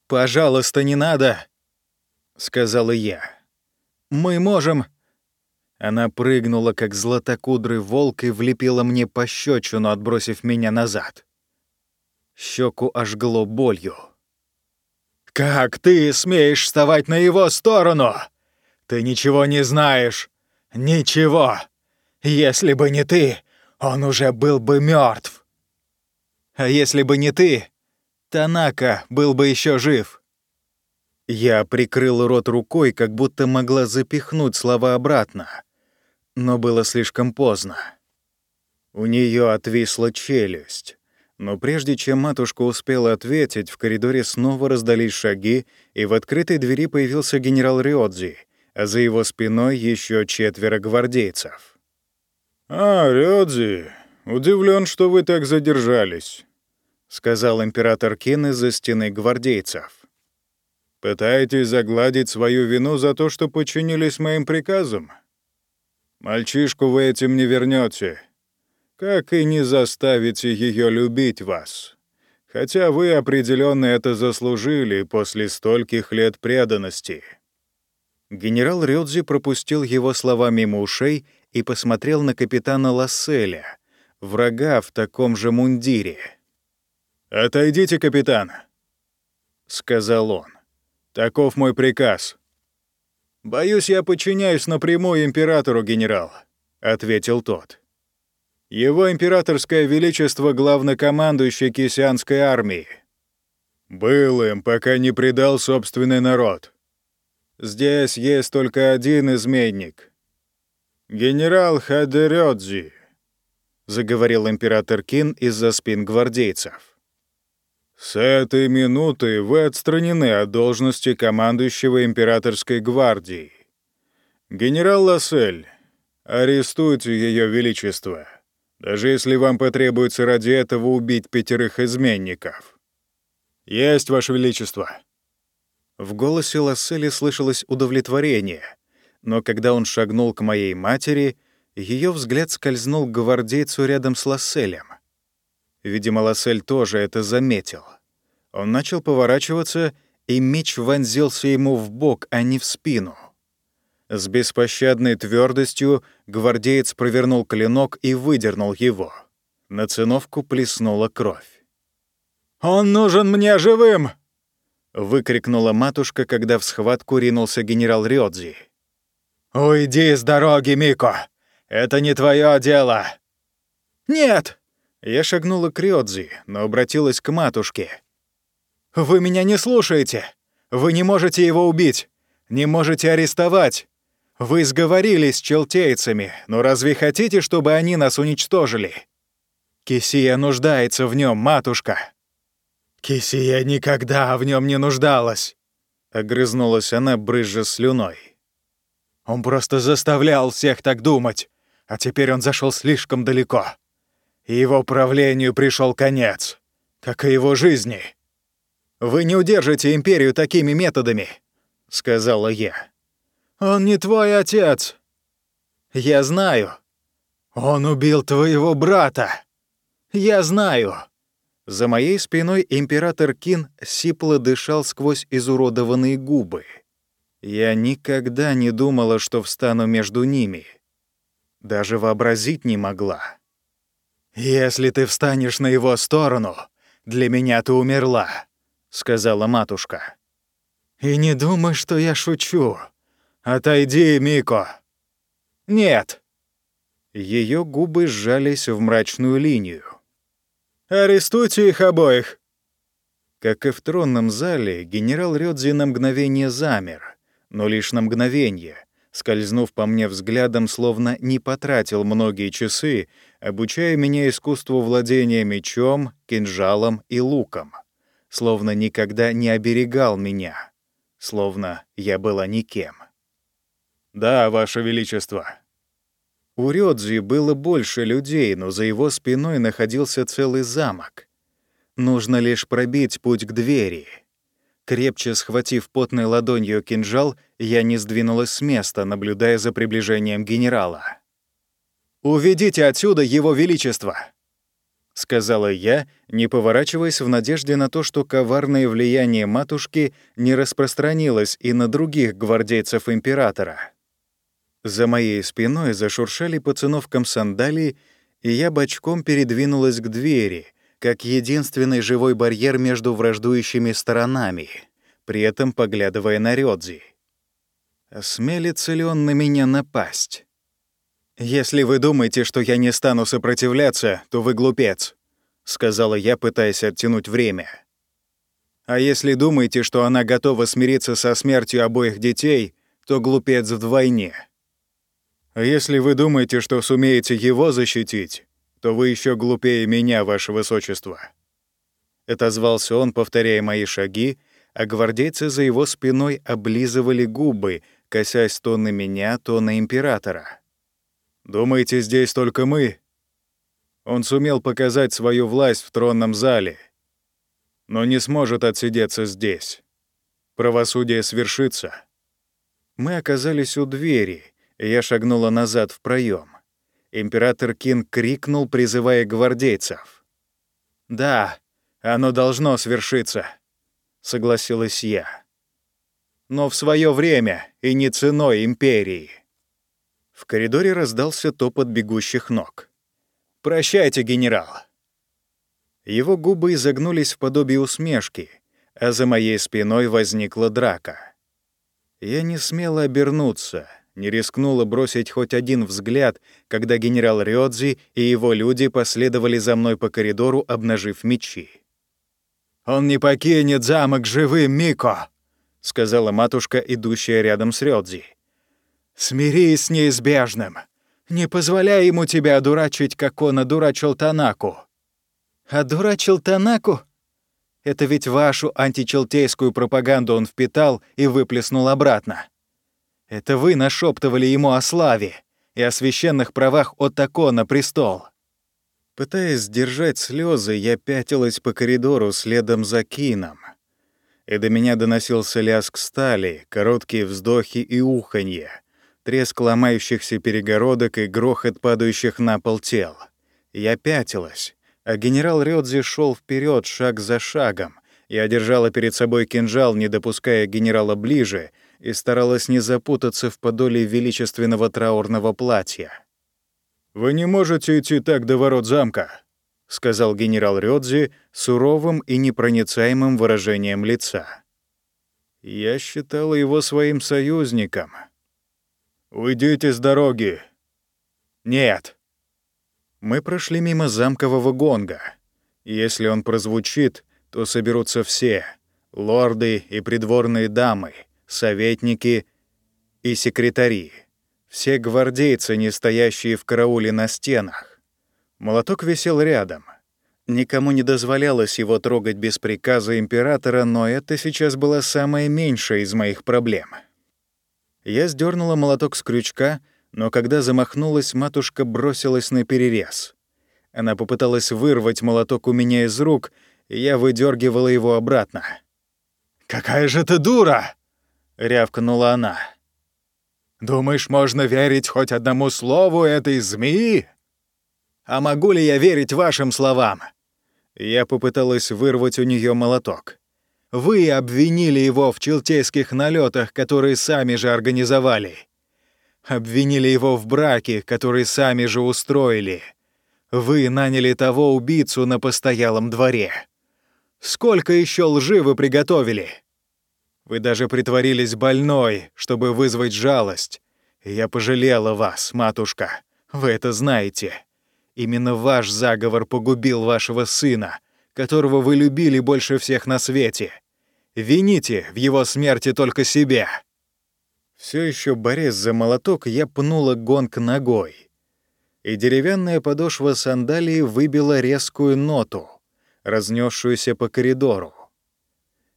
«Пожалуйста, не надо!» — сказала я. «Мы можем...» Она прыгнула, как златокудрый волк, и влепила мне пощечину, отбросив меня назад. Щеку ожгло болью. «Как ты смеешь вставать на его сторону? Ты ничего не знаешь. Ничего. Если бы не ты, он уже был бы мертв. А если бы не ты, Танака был бы еще жив». Я прикрыл рот рукой, как будто могла запихнуть слова обратно. Но было слишком поздно. У нее отвисла челюсть. Но прежде чем матушка успела ответить, в коридоре снова раздались шаги, и в открытой двери появился генерал Риодзи, а за его спиной еще четверо гвардейцев. «А, Риодзи, удивлен, что вы так задержались», — сказал император Кин из-за стены гвардейцев. «Пытаетесь загладить свою вину за то, что подчинились моим приказам? Мальчишку вы этим не вернете как и не заставите ее любить вас. Хотя вы определенно это заслужили после стольких лет преданности». Генерал Рёдзи пропустил его слова мимо ушей и посмотрел на капитана Ласселя, врага в таком же мундире. «Отойдите, капитан», — сказал он. «Таков мой приказ». «Боюсь, я подчиняюсь напрямую императору, генерал», — ответил тот. Его императорское величество главнокомандующий кисянской армии. Был им, пока не предал собственный народ. Здесь есть только один изменник. Генерал Хадерёдзи, заговорил император Кин из-за спин гвардейцев. С этой минуты вы отстранены от должности командующего императорской гвардии. Генерал Лассель, арестуйте ее величество даже если вам потребуется ради этого убить пятерых изменников. Есть, Ваше Величество». В голосе Лассели слышалось удовлетворение, но когда он шагнул к моей матери, ее взгляд скользнул к гвардейцу рядом с Ласселем. Видимо, Лассель тоже это заметил. Он начал поворачиваться, и меч вонзился ему в бок, а не в спину — с беспощадной твердостью гвардеец провернул клинок и выдернул его. На циновку плеснула кровь. «Он нужен мне живым!» — выкрикнула матушка, когда в схватку ринулся генерал Рёдзи. «Уйди с дороги, Мико! Это не твое дело!» «Нет!» — я шагнула к Рёдзи, но обратилась к матушке. «Вы меня не слушаете! Вы не можете его убить! Не можете арестовать! Вы сговорились с челтейцами, но разве хотите, чтобы они нас уничтожили? Кисия нуждается в нем, матушка. Кисия никогда в нем не нуждалась, огрызнулась она, брызжа слюной. Он просто заставлял всех так думать, а теперь он зашел слишком далеко. Его правлению пришел конец, как и его жизни. Вы не удержите империю такими методами, сказала я. Он не твой отец. Я знаю. Он убил твоего брата. Я знаю. За моей спиной император Кин сипло дышал сквозь изуродованные губы. Я никогда не думала, что встану между ними. Даже вообразить не могла. «Если ты встанешь на его сторону, для меня ты умерла», — сказала матушка. «И не думай, что я шучу. Отойди, Мико». «Нет». Ее губы сжались в мрачную линию. «Арестуйте их обоих!» Как и в тронном зале, генерал Рёдзи на мгновение замер, но лишь на мгновение, скользнув по мне взглядом, словно не потратил многие часы, обучая меня искусству владения мечом, кинжалом и луком, словно никогда не оберегал меня, словно я была никем. «Да, Ваше Величество», у Рёдзи было больше людей, но за его спиной находился целый замок. Нужно лишь пробить путь к двери. Крепче схватив потной ладонью кинжал, я не сдвинулась с места, наблюдая за приближением генерала. «Уведите отсюда его величество!» — сказала я, не поворачиваясь в надежде на то, что коварное влияние матушки не распространилось и на других гвардейцев императора. За моей спиной зашуршали по циновкам сандалии, и я бочком передвинулась к двери, как единственный живой барьер между враждующими сторонами, при этом поглядывая на Рёдзи. Осмелится ли он на меня напасть? «Если вы думаете, что я не стану сопротивляться, то вы глупец», — сказала я, пытаясь оттянуть время. «А если думаете, что она готова смириться со смертью обоих детей, то глупец вдвойне». А если вы думаете, что сумеете его защитить, то вы еще глупее меня, ваше высочество». Это звался он, повторяя мои шаги, а гвардейцы за его спиной облизывали губы, косясь то на меня, то на императора. «Думаете, здесь только мы?» Он сумел показать свою власть в тронном зале, но не сможет отсидеться здесь. Правосудие свершится. Мы оказались у двери, я шагнула назад в проем. Император Кинг крикнул, призывая гвардейцев. «Да, оно должно свершиться», — согласилась я. «Но в свое время и не ценой империи». В коридоре раздался топот бегущих ног. «Прощайте, генерал!» Его губы изогнулись в подобие усмешки, а за моей спиной возникла драка. Я не смела обернуться — не рискнула бросить хоть один взгляд, когда генерал Рёдзи и его люди последовали за мной по коридору, обнажив мечи. «Он не покинет замок живым, Мико!» — сказала матушка, идущая рядом с Рёдзи. «Смирись с неизбежным. Не позволяй ему тебя одурачить, как он одурачил Танаку». «Одурачил Танаку? Это ведь вашу античелтейскую пропаганду он впитал и выплеснул обратно. Это вы нашептывали ему о славе и о священных правах Оттако на престол. Пытаясь сдержать слезы, я пятилась по коридору следом за Кином. И до меня доносился лязг стали, короткие вздохи и уханье, треск ломающихся перегородок и грохот падающих на пол тел. Я пятилась, а генерал Рёдзи шел вперед шаг за шагом. Я держала перед собой кинжал, не допуская генерала ближе — и старалась не запутаться в подоле величественного траурного платья. «Вы не можете идти так до ворот замка», — сказал генерал Рёдзи суровым и непроницаемым выражением лица. Я считала его своим союзником. «Уйдите с дороги». «Нет». Мы прошли мимо замкового гонга. Если он прозвучит, то соберутся все — лорды и придворные дамы — советники и секретари, все гвардейцы, не стоящие в карауле на стенах. Молоток висел рядом. Никому не дозволялось его трогать без приказа императора, но это сейчас была самая меньшая из моих проблем. Я сдернула молоток с крючка, но когда замахнулась, матушка бросилась на перерез. Она попыталась вырвать молоток у меня из рук, и я выдергивала его обратно. «Какая же ты дура!» — рявкнула она. «Думаешь, можно верить хоть одному слову этой змеи? А могу ли я верить вашим словам?» Я попыталась вырвать у нее молоток. «Вы обвинили его в челтейских налетах, которые сами же организовали. Обвинили его в браке, который сами же устроили. Вы наняли того убийцу на постоялом дворе. Сколько еще лжи вы приготовили? Вы даже притворились больной, чтобы вызвать жалость. я пожалела вас, матушка. Вы это знаете. Именно ваш заговор погубил вашего сына, которого вы любили больше всех на свете. Вините в его смерти только себя. Все еще борясь за молоток, я пнула гонг ногой. И деревянная подошва сандалии выбила резкую ноту, разнесшуюся по коридору.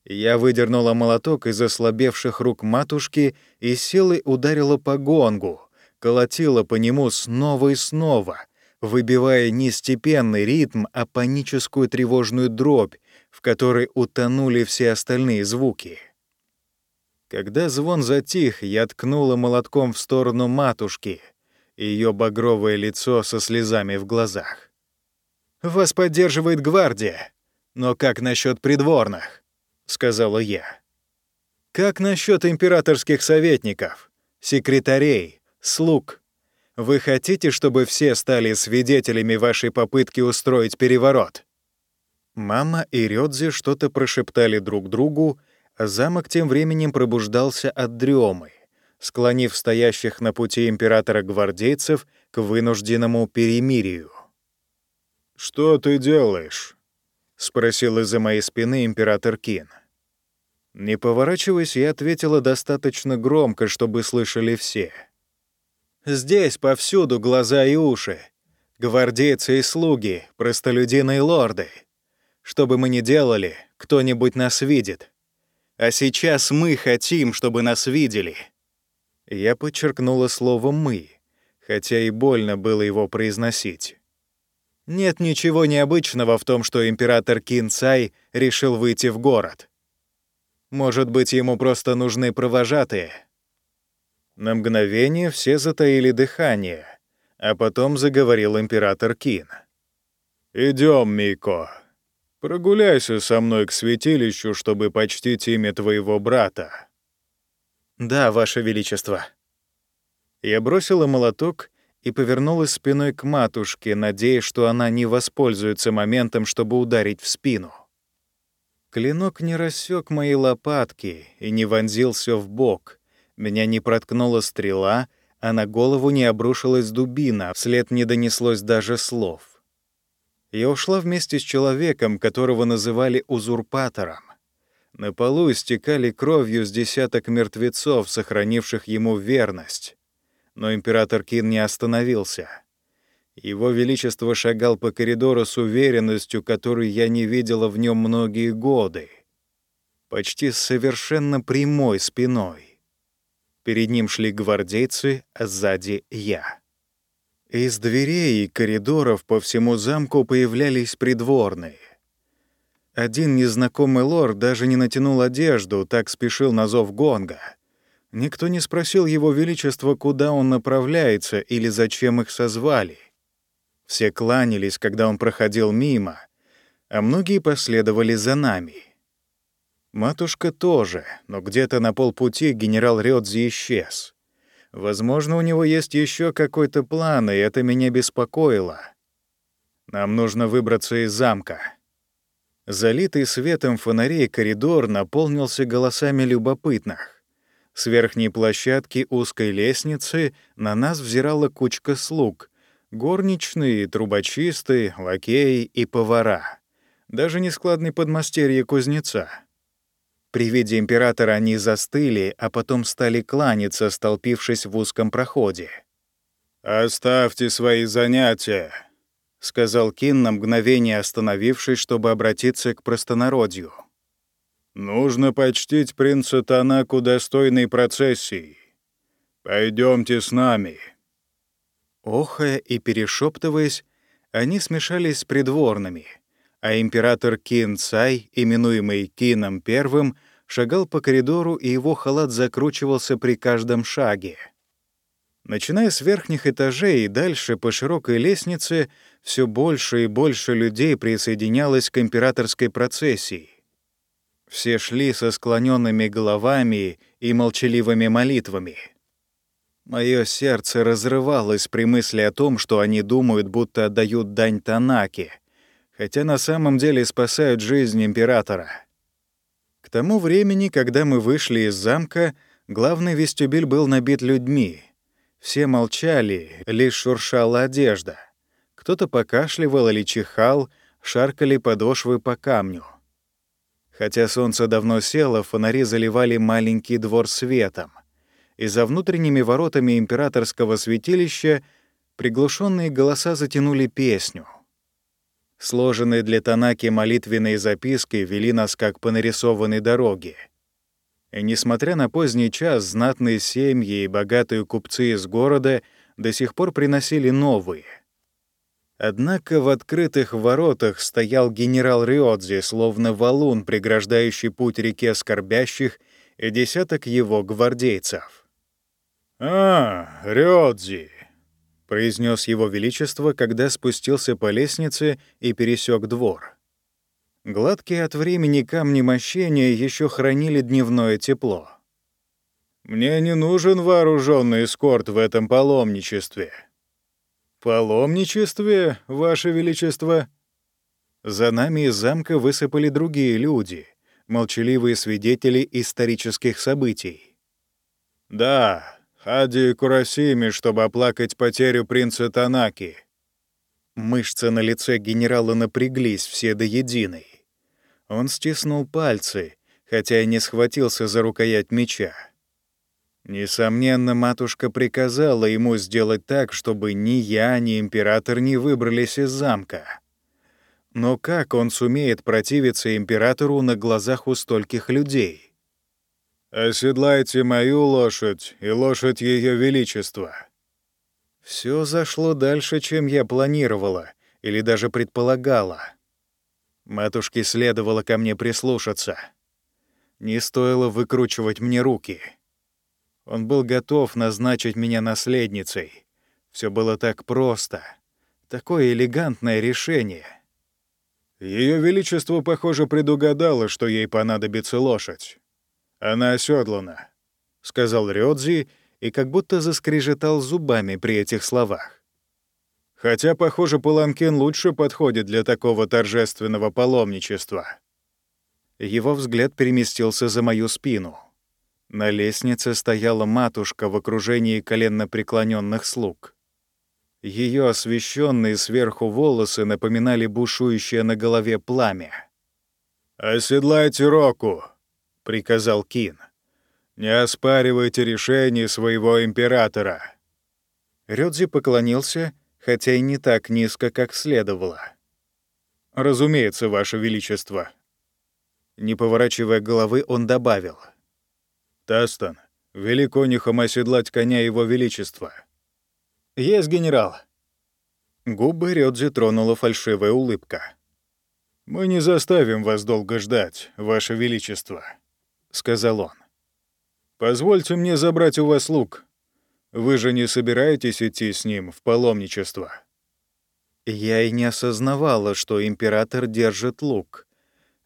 Я выдернула молоток из ослабевших рук матушки и силой ударила по гонгу, колотила по нему снова и снова, выбивая не степенный ритм, а паническую тревожную дробь, в которой утонули все остальные звуки. Когда звон затих, я ткнула молотком в сторону матушки, ее багровое лицо со слезами в глазах. «Вас поддерживает гвардия, но как насчет придворных?» — сказала я. «Как насчет императорских советников, секретарей, слуг?» Вы хотите, чтобы все стали свидетелями вашей попытки устроить переворот?» Мама и Рёдзи что-то прошептали друг другу, а замок тем временем пробуждался от дремы, склонив стоящих на пути императора гвардейцев к вынужденному перемирию. «Что ты делаешь?» — спросил из-за моей спины император Кин. Не поворачиваясь, я ответила достаточно громко, чтобы слышали все — Здесь повсюду глаза и уши. Гвардейцы и слуги, простолюдины и лорды. Что бы мы ни делали, кто-нибудь нас видит. А сейчас мы хотим, чтобы нас видели. Я подчеркнула слово «мы», хотя и больно было его произносить. Нет ничего необычного в том, что император Кин Цай решил выйти в город. Может быть, ему просто нужны провожатые — на мгновение все затаили дыхание, а потом заговорил император Кин. «Идем, Мико. Прогуляйся со мной к святилищу, чтобы почтить имя твоего брата». «Да, Ваше Величество». Я бросила молоток и повернулась спиной к матушке, надеясь, что она не воспользуется моментом, чтобы ударить в спину. Клинок не рассек мои лопатки и не вонзился в бок — меня не проткнула стрела, а на голову не обрушилась дубина, вслед не донеслось даже слов. Я ушла вместе с человеком, которого называли узурпатором. На полу истекали кровью с десяток мертвецов, сохранивших ему верность. Но император Кин не остановился. Его Величество шагал по коридору с уверенностью, которую я не видела в нем многие годы. Почти совершенно прямой спиной. Перед ним шли гвардейцы, а сзади — я. Из дверей и коридоров по всему замку появлялись придворные. Один незнакомый лорд даже не натянул одежду, так спешил на зов гонга. Никто не спросил его величества, куда он направляется или зачем их созвали. Все кланялись, когда он проходил мимо, а многие последовали за нами — Матушка тоже, но где-то на полпути генерал Рёдзи исчез. Возможно, у него есть еще какой-то план, и это меня беспокоило. Нам нужно выбраться из замка. Залитый светом фонарей коридор наполнился голосами любопытных. С верхней площадки узкой лестницы на нас взирала кучка слуг — горничные, трубочисты, лакеи и повара. Даже нескладный подмастерье кузнеца — при виде императора они застыли, а потом стали кланяться, столпившись в узком проходе. «Оставьте свои занятия», — сказал Кин на мгновение остановившись, чтобы обратиться к простонародью. «Нужно почтить принца Танаку достойной процессии. Пойдемте с нами». Охая и перешептываясь, Они смешались с придворными, а император Кин Цай, именуемый Кином I, шагал по коридору, и его халат закручивался при каждом шаге. Начиная с верхних этажей и дальше по широкой лестнице, все больше и больше людей присоединялось к императорской процессии. Все шли со склоненными головами и молчаливыми молитвами. Мое сердце разрывалось при мысли о том, что они думают, будто отдают дань Танаке, хотя на самом деле спасают жизнь императора. К тому времени, когда мы вышли из замка, главный вестибюль был набит людьми. Все молчали, лишь шуршала одежда. Кто-то покашливал или чихал, шаркали подошвы по камню. Хотя солнце давно село, фонари заливали маленький двор светом и за внутренними воротами императорского святилища приглушенные голоса затянули песню. Сложенные для Танаки молитвенные записки вели нас как по нарисованной дороге. И несмотря на поздний час, знатные семьи и богатые купцы из города до сих пор приносили новые. Однако в открытых воротах стоял генерал Риодзи, словно валун, преграждающий путь реке скорбящих, и десяток его гвардейцев. «А, Рёдзи», — произнес его величество, когда спустился по лестнице и пересек двор. Гладкие от времени камни мощения еще хранили дневное тепло. «Мне не нужен вооруженный эскорт в этом паломничестве». «Паломничестве, Ваше Величество?» За нами из замка высыпали другие люди, молчаливые свидетели исторических событий. «Да, Хади Курасими, чтобы оплакать потерю принца Танаки. Мышцы на лице генерала напряглись все до единой. Он стиснул пальцы, хотя и не схватился за рукоять меча. Несомненно, матушка приказала ему сделать так, чтобы ни я, ни император не выбрались из замка. Но как он сумеет противиться императору на глазах у стольких людей? «Оседлайте мою лошадь и лошадь Ее Величества». Все зашло дальше, чем я планировала или даже предполагала. Матушке следовало ко мне прислушаться. Не стоило выкручивать мне руки. Он был готов назначить меня наследницей. Все было так просто. Такое элегантное решение. Ее Величество, похоже, предугадало, что ей понадобится лошадь. «Она оседлана», — сказал Рёдзи и как будто заскрежетал зубами при этих словах. «Хотя, похоже, Паланкин лучше подходит для такого торжественного паломничества». Его взгляд переместился за мою спину. На лестнице стояла матушка в окружении коленно преклоненных слуг. Ее освещенные сверху волосы напоминали бушующее на голове пламя. «Оседлайте Року!» — приказал Кин. «Не оспаривайте решение своего императора». Рёдзи поклонился, хотя и не так низко, как следовало. «Разумеется, Ваше Величество». Не поворачивая головы, он добавил. «Тастон, вели конюхам оседлать коня Его Величества». «Есть, генерал». Губы Рёдзи тронула фальшивая улыбка. «Мы не заставим вас долго ждать, Ваше Величество». — сказал он. «Позвольте мне забрать у вас лук. Вы же не собираетесь идти с ним в паломничество?» Я и не осознавала, что император держит лук.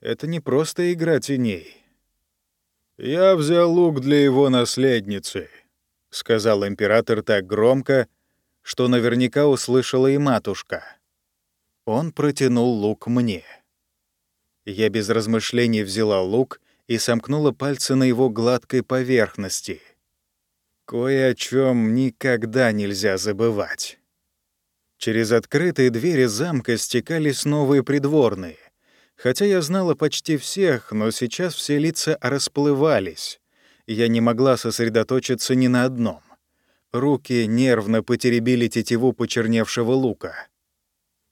Это не просто игра теней. «Я взял лук для его наследницы», — сказал император так громко, что наверняка услышала и матушка. Он протянул лук мне. Я без размышлений взяла лук и сомкнула пальцы на его гладкой поверхности. Кое о чем никогда нельзя забывать. Через открытые двери замка стекались новые придворные. Хотя я знала почти всех, но сейчас все лица расплывались. Я не могла сосредоточиться ни на одном. Руки нервно потеребили тетиву почерневшего лука.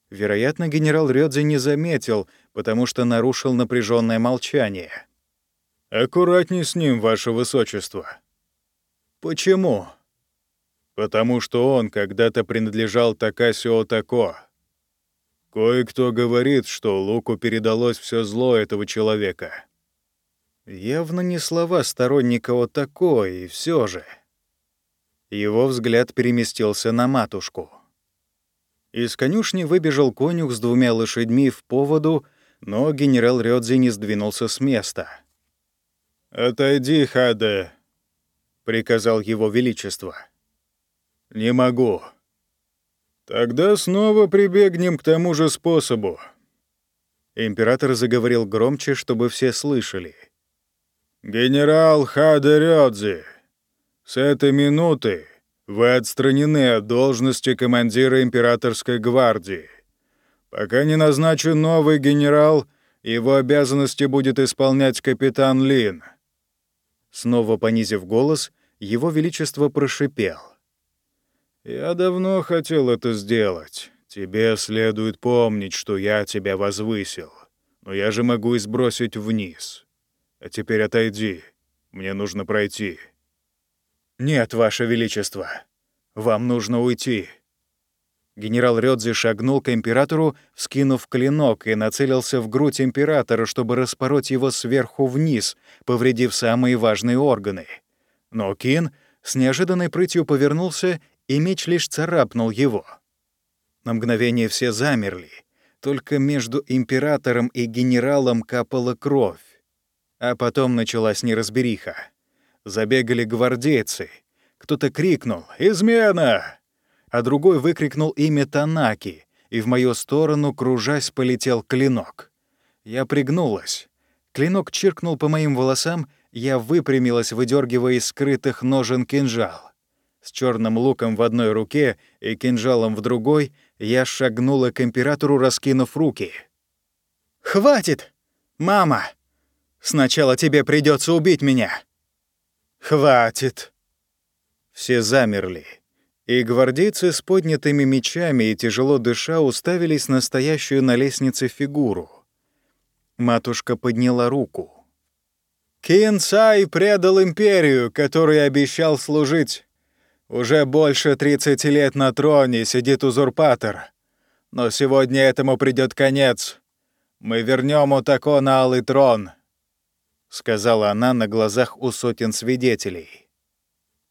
Вероятно, генерал Рёдзи не заметил, потому что нарушил напряженное молчание. «Аккуратней с ним, ваше высочество». «Почему?» «Потому что он когда-то принадлежал Такасио Тако». Кое-кто говорит, что Луку передалось все зло этого человека. Явно не слова сторонника вот такой, и все же. Его взгляд переместился на матушку. Из конюшни выбежал конюх с двумя лошадьми в поводу, но генерал Рёдзи не сдвинулся с места. «Отойди, Хаде», — приказал его величество. «Не могу. Тогда снова прибегнем к тому же способу». Император заговорил громче, чтобы все слышали. «Генерал Хаде с этой минуты вы отстранены от должности командира императорской гвардии. Пока не назначен новый генерал, его обязанности будет исполнять капитан Лин». Снова понизив голос, его величество прошипел. «Я давно хотел это сделать. Тебе следует помнить, что я тебя возвысил. Но я же могу и сбросить вниз. А теперь отойди. Мне нужно пройти». «Нет, Ваше Величество, вам нужно уйти». Генерал Рёдзи шагнул к императору, вскинув клинок, и нацелился в грудь императора, чтобы распороть его сверху вниз, повредив самые важные органы. Но Кин с неожиданной прытью повернулся, и меч лишь царапнул его. На мгновение все замерли. Только между императором и генералом капала кровь. А потом началась неразбериха. Забегали гвардейцы. Кто-то крикнул «Измена!», а другой выкрикнул имя Танаки, и в мою сторону, кружась, полетел клинок. Я пригнулась. Клинок чиркнул по моим волосам, я выпрямилась, выдергивая из скрытых ножен кинжал. С черным луком в одной руке и кинжалом в другой я шагнула к императору, раскинув руки. «Хватит! Мама! Сначала тебе придется убить меня!» «Хватит!» Все замерли, и гвардейцы с поднятыми мечами и тяжело дыша уставились на стоящую на лестнице фигуру. Матушка подняла руку. «Кинсай предал империю, которой обещал служить. Уже больше 30 лет на троне сидит узурпатор. Но сегодня этому придет конец. Мы вернем Утако на Алый трон сказала она на глазах у сотен свидетелей.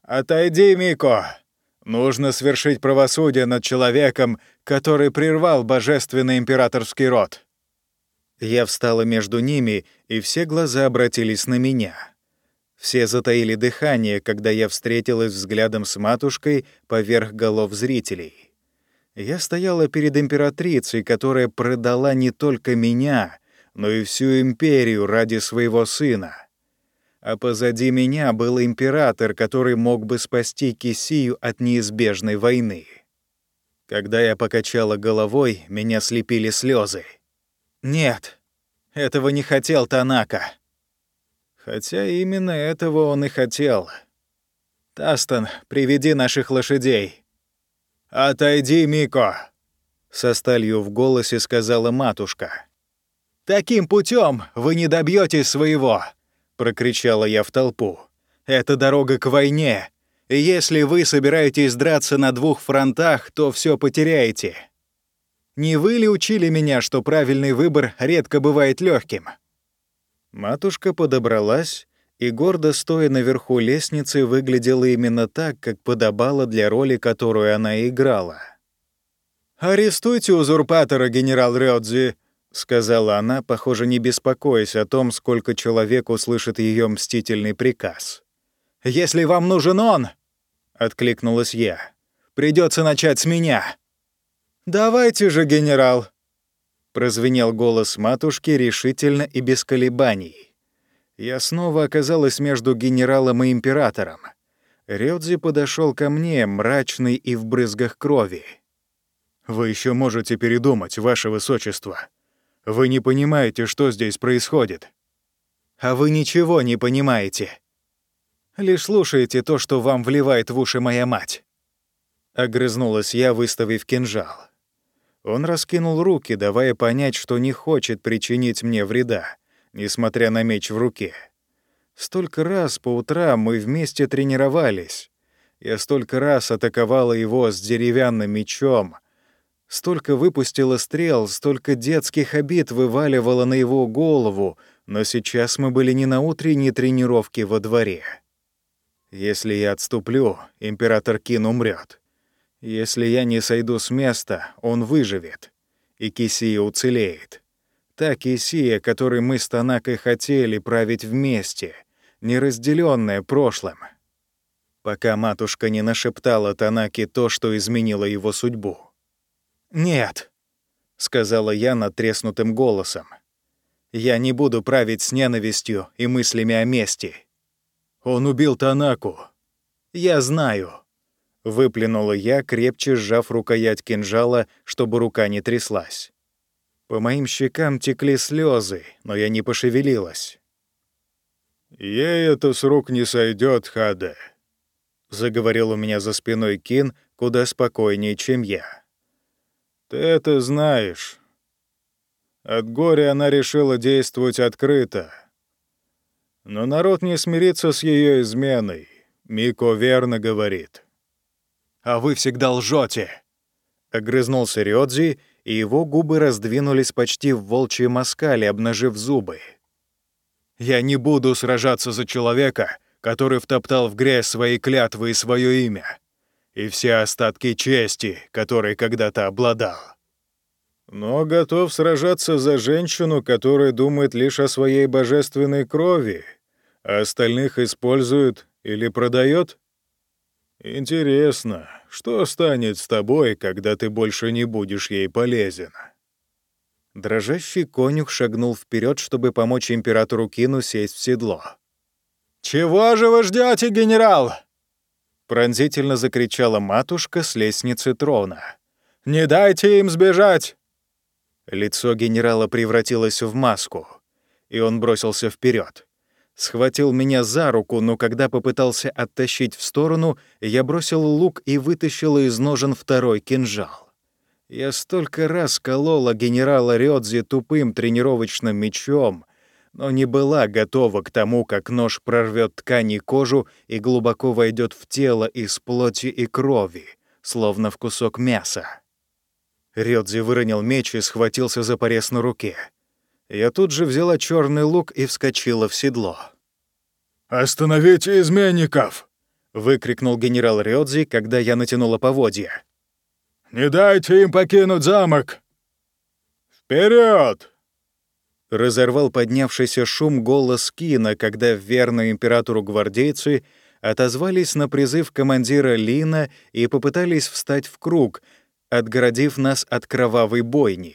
«Отойди, Мико! Нужно свершить правосудие над человеком, который прервал божественный императорский род». Я встала между ними, и все глаза обратились на меня. Все затаили дыхание, когда я встретилась взглядом с матушкой поверх голов зрителей. Я стояла перед императрицей, которая продала не только меня, но и всю империю ради своего сына. А позади меня был император, который мог бы спасти Кисию от неизбежной войны. Когда я покачала головой, меня слепили слезы. Нет, этого не хотел Танака. Хотя именно этого он и хотел. «Тастон, приведи наших лошадей». «Отойди, Мико!» — со сталью в голосе сказала матушка. «Таким путем вы не добьетесь своего!» — прокричала я в толпу. «Это дорога к войне. Если вы собираетесь драться на двух фронтах, то все потеряете. Не вы ли учили меня, что правильный выбор редко бывает легким? Матушка подобралась и, гордо стоя наверху лестницы, выглядела именно так, как подобало для роли, которую она играла. «Арестуйте узурпатора, генерал Рёдзи!» — сказала она, похоже, не беспокоясь о том, сколько человек услышит ее мстительный приказ. «Если вам нужен он!» — откликнулась я. Придется начать с меня». «Давайте же, генерал!» — прозвенел голос матушки решительно и без колебаний. Я снова оказалась между генералом и императором. Рёдзи подошел ко мне, мрачный и в брызгах крови. «Вы еще можете передумать, ваше высочество», вы не понимаете, что здесь происходит. А вы ничего не понимаете. Лишь слушаете то, что вам вливает в уши моя мать. Огрызнулась я, выставив кинжал. Он раскинул руки, давая понять, что не хочет причинить мне вреда, несмотря на меч в руке. Столько раз по утрам мы вместе тренировались. Я столько раз атаковала его с деревянным мечом, Столько выпустило стрел, столько детских обид вываливало на его голову, но сейчас мы были не на утренней тренировке во дворе. Если я отступлю, император Кин умрет. Если я не сойду с места, он выживет, и Кисия уцелеет. Та Кисия, которой мы с Танакой хотели править вместе, неразделенная прошлым. Пока матушка не нашептала Танаке то, что изменило его судьбу. «Нет», — сказала я натреснутым голосом. «Я не буду править с ненавистью и мыслями о мести. Он убил Танаку. Я знаю». Выплюнула я, крепче сжав рукоять кинжала, чтобы рука не тряслась. По моим щекам текли слезы, но я не пошевелилась. «Ей это с рук не сойдет, Хаде», — заговорил у меня за спиной Кин куда спокойнее, чем я. «Ты это знаешь. От горя она решила действовать открыто. Но народ не смирится с ее изменой. Мико верно говорит. «А вы всегда лжете!» Огрызнулся Рёдзи, и его губы раздвинулись почти в волчьей москале, обнажив зубы. «Я не буду сражаться за человека, который втоптал в грязь свои клятвы и свое имя, и все остатки чести, которой когда-то обладал но готов сражаться за женщину, которая думает лишь о своей божественной крови, а остальных использует или продает? Интересно, что станет с тобой, когда ты больше не будешь ей полезен? Дрожащий конюх шагнул вперед, чтобы помочь императору Кину сесть в седло. «Чего же вы ждете, генерал?» Пронзительно закричала матушка с лестницы трона. «Не дайте им сбежать!» Лицо генерала превратилось в маску, и он бросился вперед. Схватил меня за руку, но когда попытался оттащить в сторону, я бросил лук и вытащил из ножен второй кинжал. Я столько раз колола генерала Рёдзи тупым тренировочным мечом, но не была готова к тому, как нож прорвет ткань и кожу и глубоко войдет в тело из плоти и крови, словно в кусок мяса. Рёдзи выронил меч и схватился за порез на руке. Я тут же взяла черный лук и вскочила в седло. «Остановите изменников!» — выкрикнул генерал Рёдзи, когда я натянула поводья. «Не дайте им покинуть замок!» Вперед! Разорвал поднявшийся шум голос Кина, когда верные императору гвардейцы отозвались на призыв командира Лина и попытались встать в круг, отгородив нас от кровавой бойни.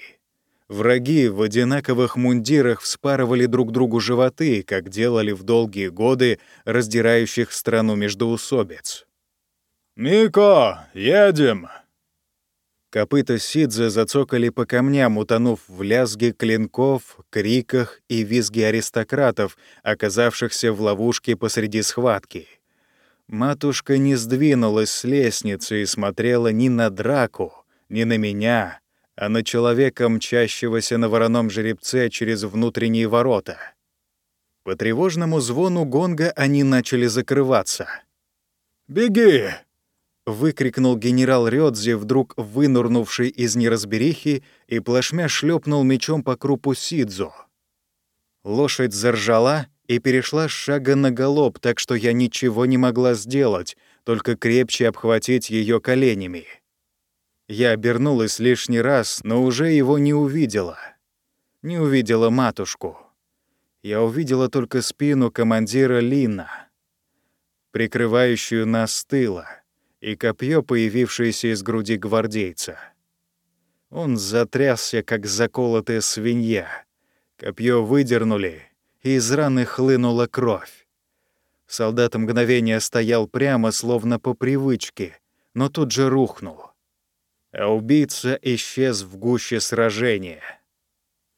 Враги в одинаковых мундирах вспарывали друг другу животы, как делали в долгие годы раздирающих страну междоусобиц. «Мико, едем!» Копыта Сидзе зацокали по камням, утонув в лязге клинков, криках и визге аристократов, оказавшихся в ловушке посреди схватки. Матушка не сдвинулась с лестницы и смотрела не на драку, не на меня, а на человека, мчащегося на вороном жеребце через внутренние ворота. По тревожному звону гонга они начали закрываться. «Беги!» — выкрикнул генерал Рёдзи, вдруг вынурнувший из неразберихи, и плашмя шлепнул мечом по крупу Сидзо. Лошадь заржала и перешла с шага на галоп, так что я ничего не могла сделать, только крепче обхватить ее коленями. Я обернулась лишний раз, но уже его не увидела. Не увидела матушку. Я увидела только спину командира Лина, прикрывающую нас с и копье, появившееся из груди гвардейца. Он затрясся, как заколотая свинья. Копье выдернули, и из раны хлынула кровь. Солдат мгновение стоял прямо, словно по привычке, но тут же рухнул а убийца исчез в гуще сражения.